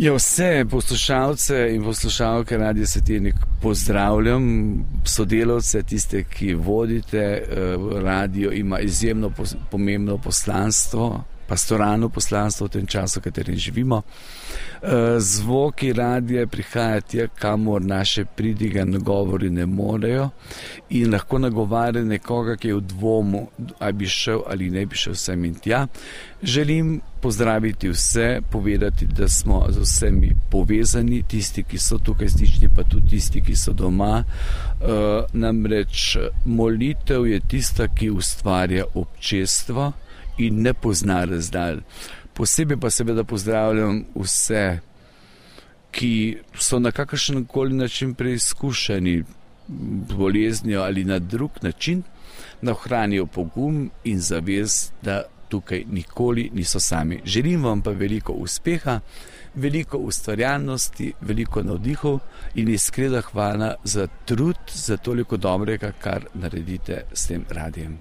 Ja, vse poslušalce in poslušalke Radio Svetilnik pozdravljam, sodelavce, tiste, ki vodite. Eh, radio ima izjemno pomembno poslanstvo, pastoralno poslanstvo v tem času, v katerem živimo. Eh, zvoki radija prihajajo tja, kamor naše pridige nagovori ne morejo in lahko nagovarja nekoga, ki je v dvomu, ali bi šel ali ne bi šel sem in tja. Želim pozdraviti vse, povedati, da smo z vsemi povezani, tisti, ki so tukaj stični, pa tudi tisti, ki so doma. E, namreč molitev je tista, ki ustvarja občestvo in ne pozna razdalj. Posebej pa seveda pozdravljam vse, ki so na kakršen koli način preizkušeni boleznijo ali na drug način, da ohranijo pogum in zavest, da tukaj nikoli niso sami. Želim vam pa veliko uspeha, veliko ustvarjalnosti, veliko navdihov in iskrena hvala za trud, za toliko dobrega, kar naredite s tem radijem.